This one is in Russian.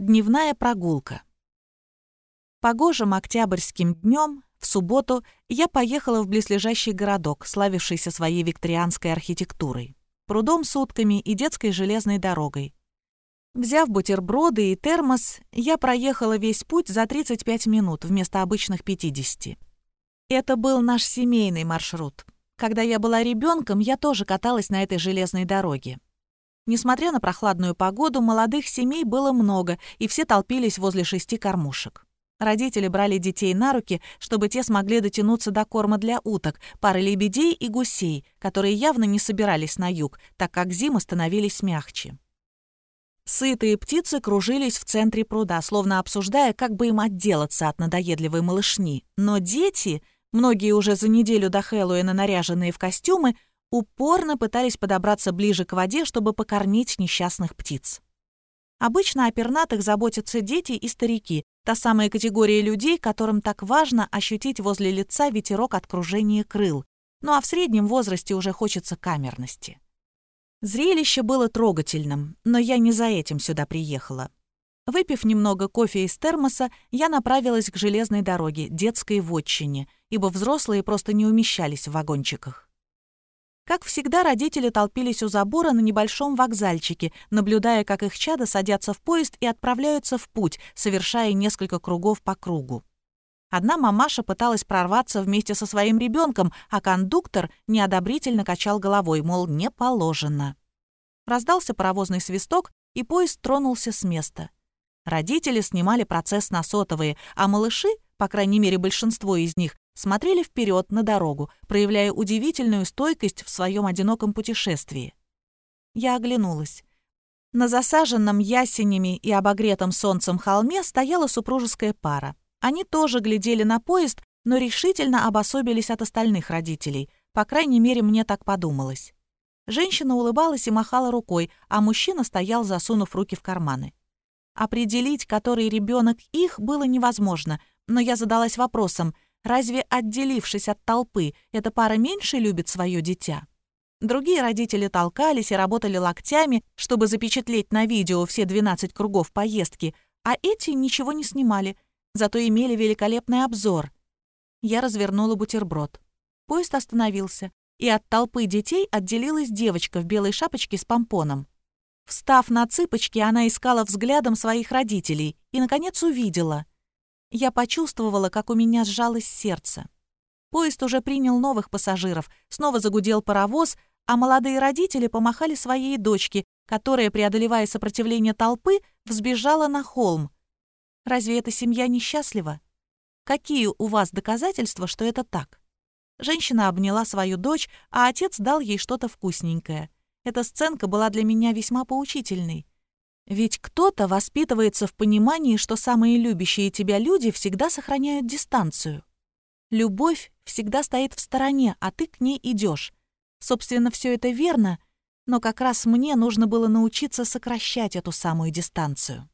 Дневная прогулка. Погожим октябрьским днем в субботу я поехала в близлежащий городок, славившийся своей викторианской архитектурой, прудом с утками и детской железной дорогой. Взяв бутерброды и термос, я проехала весь путь за 35 минут вместо обычных 50. Это был наш семейный маршрут. Когда я была ребенком, я тоже каталась на этой железной дороге. Несмотря на прохладную погоду, молодых семей было много, и все толпились возле шести кормушек. Родители брали детей на руки, чтобы те смогли дотянуться до корма для уток, пары лебедей и гусей, которые явно не собирались на юг, так как зимы становились мягче. Сытые птицы кружились в центре пруда, словно обсуждая, как бы им отделаться от надоедливой малышни. Но дети, многие уже за неделю до Хэллоуина наряженные в костюмы, упорно пытались подобраться ближе к воде, чтобы покормить несчастных птиц. Обычно о пернатых заботятся дети и старики, та самая категория людей, которым так важно ощутить возле лица ветерок от кружения крыл. Ну а в среднем возрасте уже хочется камерности. Зрелище было трогательным, но я не за этим сюда приехала. Выпив немного кофе из термоса, я направилась к железной дороге, детской вотчине, ибо взрослые просто не умещались в вагончиках. Как всегда, родители толпились у забора на небольшом вокзальчике, наблюдая, как их чада садятся в поезд и отправляются в путь, совершая несколько кругов по кругу. Одна мамаша пыталась прорваться вместе со своим ребенком, а кондуктор неодобрительно качал головой, мол, не положено. Раздался паровозный свисток, и поезд тронулся с места. Родители снимали процесс на сотовые, а малыши, по крайней мере большинство из них, смотрели вперед на дорогу, проявляя удивительную стойкость в своем одиноком путешествии. Я оглянулась. На засаженном ясенями и обогретом солнцем холме стояла супружеская пара. Они тоже глядели на поезд, но решительно обособились от остальных родителей. По крайней мере, мне так подумалось. Женщина улыбалась и махала рукой, а мужчина стоял, засунув руки в карманы. Определить, который ребенок их, было невозможно, но я задалась вопросом — Разве, отделившись от толпы, эта пара меньше любит свое дитя? Другие родители толкались и работали локтями, чтобы запечатлеть на видео все 12 кругов поездки, а эти ничего не снимали, зато имели великолепный обзор. Я развернула бутерброд. Поезд остановился, и от толпы детей отделилась девочка в белой шапочке с помпоном. Встав на цыпочки, она искала взглядом своих родителей и, наконец, увидела. Я почувствовала, как у меня сжалось сердце. Поезд уже принял новых пассажиров, снова загудел паровоз, а молодые родители помахали своей дочке, которая, преодолевая сопротивление толпы, взбежала на холм. Разве эта семья несчастлива? Какие у вас доказательства, что это так? Женщина обняла свою дочь, а отец дал ей что-то вкусненькое. Эта сценка была для меня весьма поучительной. Ведь кто-то воспитывается в понимании, что самые любящие тебя люди всегда сохраняют дистанцию. Любовь всегда стоит в стороне, а ты к ней идешь. Собственно, все это верно, но как раз мне нужно было научиться сокращать эту самую дистанцию.